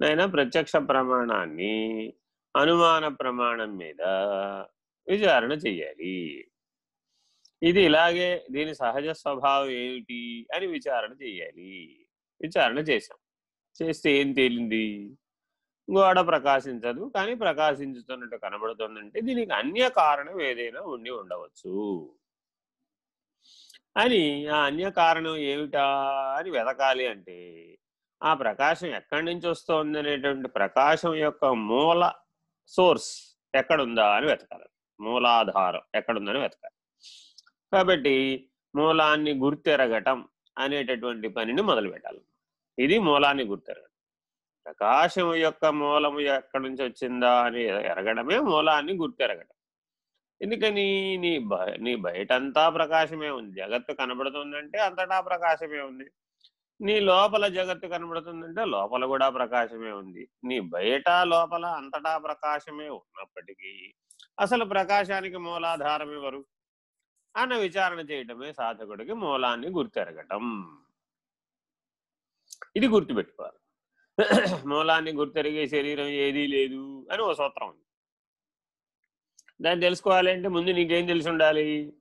నైనా ప్రత్యక్ష ప్రమాణాన్ని అనుమాన ప్రమాణం మీద విచారణ చెయ్యాలి. ఇది ఇలాగే దీని సహజ స్వభావం ఏమిటి అని విచారణ చెయ్యాలి. విచారణ చేశాం. చేస్తే ఏం తేలింది? గోడ ప్రకాశించదు కానీ ప్రకాశించుతున్నట్టు కనబడుతుందంటే దీనికి అన్య కారణం ఏదైనా ఉండి ఉండవచ్చు. అని ఆ అన్య కారణం ఏమిటా అని వెతకాలి అంటే ఆ ప్రకాశం ఎక్కడి నుంచి వస్తోంది అనేటువంటి ప్రకాశం యొక్క మూల సోర్స్ ఎక్కడుందా అని వెతకాలి. మూలాధారం ఎక్కడుందని వెతకాలి. కాబట్టి మూలాన్ని గుర్తెరగటం అనేటటువంటి పనిని మొదలు పెట్టాలి ఇది మూలాన్ని గుర్తెరగడం ప్రకాశం యొక్క మూలము ఎక్కడి నుంచి వచ్చిందా అని ఎరగడమే మూలాన్ని గుర్తెరగడం ఎందుకని? నీ బ నీ బయటంతా ప్రకాశమే ఉంది. జగత్తు కనబడుతుందంటే అంతటా ప్రకాశమే ఉంది. నీ లోపల జగత్తు కనబడుతుందంటే లోపల కూడా ప్రకాశమే ఉంది. నీ బయట లోపల అంతటా ప్రకాశమే ఉన్నప్పటికీ అసలు ప్రకాశానికి మూలాధారం ఎవరు? అన్న విచారణ చేయటమే సాధకుడికి మూలాన్ని గుర్తెరగటం. ఇది గుర్తుపెట్టుకోవాలి. మూలాన్ని గుర్తెరిగే శరీరం ఏదీ లేదు అని ఓ సూత్రం ఉంది. దాన్ని తెలుసుకోవాలంటే ముందు నీకేం తెలిసి ఉండాలి?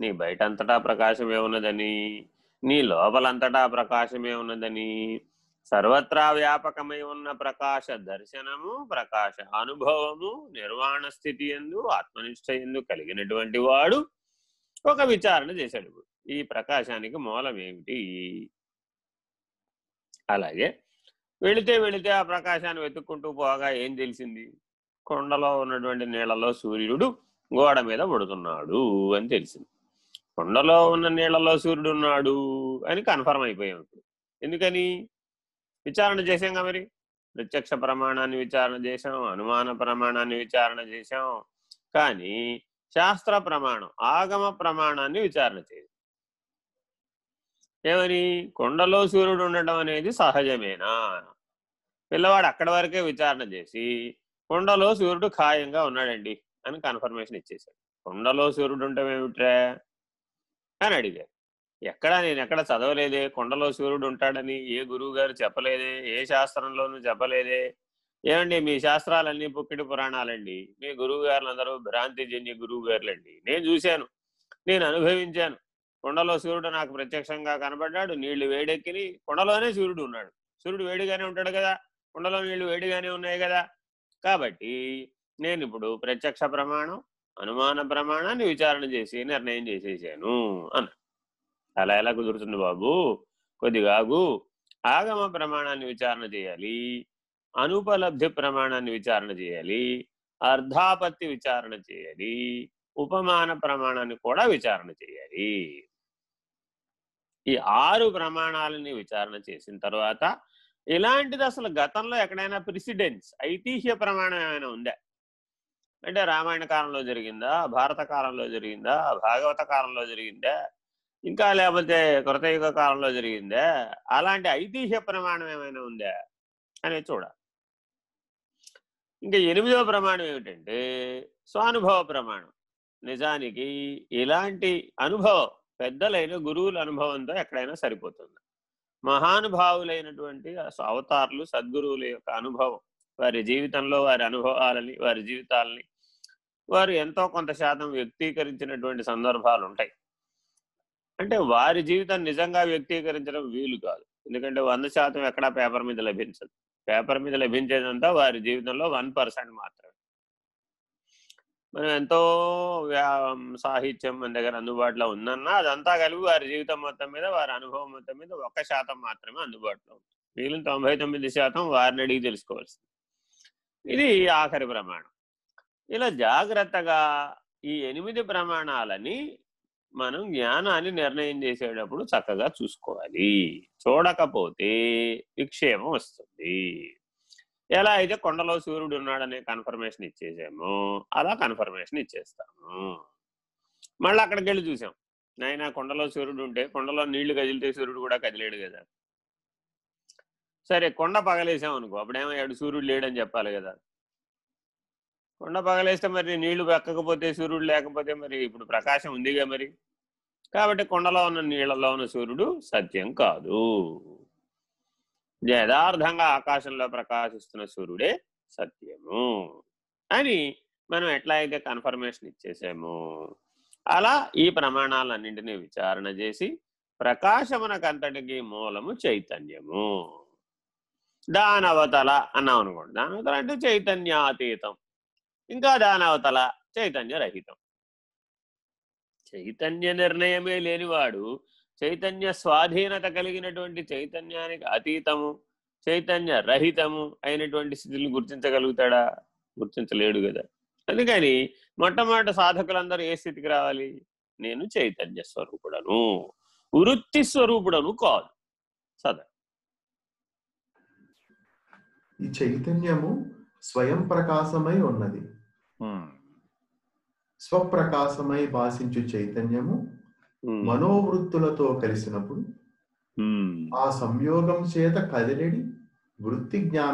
నీ బయట అంతటా ప్రకాశమే ఉన్నదని. నీ లోపలంతటా ప్రకాశమే ఉన్నదని సర్వత్రా వ్యాపకమై ఉన్న ప్రకాశ దర్శనము ప్రకాశ అనుభవము నిర్వాణ స్థితి ఎందు ఆత్మనిష్ట ఎందు కలిగినటువంటి వాడు ఒక విచారణ చేశాడు. ఈ ప్రకాశానికి మూలం ఏమిటి? అలాగే వెళితే వెళితే ఆ ప్రకాశాన్ని వెతుక్కుంటూ పోగా ఏం తెలిసింది? కొండలో ఉన్నటువంటి నీళ్ళలో సూర్యుడు గోడ మీద పడుతున్నాడు అని తెలిసింది. కొండలో ఉన్న నీళ్ళలో సూర్యుడు ఉన్నాడు అని కన్ఫర్మ్ అయిపోయాం ఇప్పుడు. ఎందుకని? విచారణ చేసాం మరి? ప్రత్యక్ష ప్రమాణాన్ని విచారణ చేశాం అనుమాన ప్రమాణాన్ని విచారణ చేశాం. కానీ శాస్త్ర ప్రమాణం ఆగమ ప్రమాణాన్ని విచారణ చేయదు ఏమని? కొండలో సూర్యుడు ఉండటం అనేది సహజమేనా? పిల్లవాడు అక్కడి వరకే విచారణ చేసి కొండలో సూర్యుడు ఖాయంగా ఉన్నాడండి అని కన్ఫర్మేషన్ ఇచ్చేశాడు. కొండలో సూర్యుడు ఉండటం ఏమిట్రా? అని అడిగారు. ఎక్కడా నేను ఎక్కడ చదవలేదే కొండలో సూర్యుడు ఉంటాడని ఏ గురువు గారు చెప్పలేదే ఏ శాస్త్రంలోనూ చెప్పలేదే. ఏమండి మీ శాస్త్రాలన్నీ పుక్కిడి పురాణాలండి. మీ గురువు గారులందరూ భ్రాంతి భ్రాంతిజన్య గురువు గారులండి నేను చూశాను నేను అనుభవించాను. కొండలో సూర్యుడు నాకు ప్రత్యక్షంగా కనబడ్డాడు నీళ్ళు వేడెక్కిని కొండలోనే సూర్యుడు ఉన్నాడు. సూర్యుడు వేడిగానే ఉంటాడు కదా కొండలో నీళ్ళు వేడిగానే ఉన్నాయి కదా. కాబట్టి నేను ఇప్పుడు ప్రత్యక్ష ప్రమాణం అనుమాన ప్రమాణాన్ని విచారణ చేసి నిర్ణయం చేసేసాను అన్న. అలా ఎలా కుదురుతుంది బాబు? కొద్దిగాగు ఆగమ ప్రమాణాన్ని విచారణ చేయాలి. అనుపలబ్ధి ప్రమాణాన్ని విచారణ చేయాలి. అర్ధాపత్తి విచారణ చేయాలి. ఉపమాన ప్రమాణాన్ని కూడా విచారణ చేయాలి. ఈ ఆరు ప్రమాణాలని విచారణ చేసిన తర్వాత ఇలాంటిది అసలు గతంలో ఎక్కడైనా ప్రిసిడెన్స్ ఐతిహ్య ప్రమాణం ఏమైనా ఉందా? అంటే రామాయణ కాలంలో జరిగిందా? భారత కాలంలో జరిగిందా? భాగవత కాలంలో జరిగిందా? ఇంకా లేకపోతే కృతయుగ కాలంలో జరిగిందా? అలాంటి ఐతిహ్య ప్రమాణం ఏమైనా ఉందా? అనేది చూడాలి. ఇంకా ఎనిమిదవ ప్రమాణం ఏమిటంటే స్వానుభవ ప్రమాణం. నిజానికి ఇలాంటి అనుభవం పెద్దలైన గురువుల అనుభవంతో ఎక్కడైనా సరిపోతుంది. మహానుభావులైనటువంటి అవతారులు సద్గురువుల యొక్క అనుభవం వారి జీవితంలో వారి అనుభవాలని వారి జీవితాలని వారు ఎంతో కొంత శాతం వ్యక్తీకరించినటువంటి సందర్భాలు ఉంటాయి అంటే వారి జీవితం నిజంగా వ్యక్తీకరించడం వీలు కాదు. ఎందుకంటే వంద శాతం ఎక్కడా పేపర్ మీద లభించదు. పేపర్ మీద లభించేదంతా వారి జీవితంలో వన్ పర్సెంట్ మాత్రమే. మనం ఎంతో సాహిత్యం మన దగ్గర అందుబాటులో ఉందన్నా అదంతా కలిపి వారి జీవితం మొత్తం మీద వారి అనుభవం మొత్తం మీద ఒక శాతం మాత్రమే అందుబాటులో ఉంది మిగిలిన తొంభై తొమ్మిది శాతం వారిని అడిగి తెలుసుకోవాల్సింది. ఇది ఆఖరి ప్రమాణం. ఇలా జాగ్రత్తగా ఈ ఎనిమిది ప్రమాణాలని మనం జ్ఞానాన్ని నిర్ణయం చేసేటప్పుడు చక్కగా చూసుకోవాలి. చూడకపోతే విక్షేపం వస్తుంది. ఎలా అయితే కొండలో సూర్యుడు ఉన్నాడనే కన్ఫర్మేషన్ ఇచ్చేసాము అలా కన్ఫర్మేషన్ ఇచ్చేస్తాము. మళ్ళీ అక్కడికి వెళ్ళి చూసాం. నాయన కొండలో సూర్యుడు ఉంటే కొండలో నీళ్ళు కదిలితే సూర్యుడు కూడా కదిలేడు కదా. సరే కొండ పగలేసాం అనుకో అప్పుడేమయ్యాడు? సూర్యుడు లేడని చెప్పాలి కదా. కొండ పగలేస్తే మరి నీళ్ళు ఎక్కకపోతే సూర్యుడు లేకపోతే మరి ఇప్పుడు ప్రకాశం ఉందిగా మరి. కాబట్టి కొండలో ఉన్న నీళ్ళలో ఉన్న సూర్యుడు సత్యం కాదు. యథార్థంగా ఆకాశంలో ప్రకాశిస్తున్న సూర్యుడే సత్యము. అని మనం ఎట్లా అయితే కన్ఫర్మేషన్ ఇచ్చేసాము అలా ఈ ప్రమాణాలన్నింటినీ విచారణ చేసి ప్రకాశమునకంతటికి మూలము చైతన్యము. దానవతల అన్నాం అనుకోండి దానవతల అంటే చైతన్యాతీతం. ఇంకా దానవతల చైతన్య రహితం. చైతన్య నిర్ణయమే లేనివాడు చైతన్య స్వాధీనత కలిగినటువంటి చైతన్యానికి అతీతము చైతన్య రహితము అయినటువంటి స్థితిని గుర్తించగలుగుతాడా? గుర్తించలేడు కదా. అందుకని మొట్టమొదటి సాధకులందరూ ఏ స్థితికి రావాలి? నేను చైతన్య స్వరూపుడను. వృత్తి స్వరూపుడను కాదు. సదా. ఈ చైతన్యము స్వయం ప్రకాశమై ఉన్నది. స్వప్రకాశమై భాషించు చైతన్యము మనోవృత్తులతో కలిసినప్పుడు ఆ సంయోగం చేత కదిలెడి వృత్తి జ్ఞానం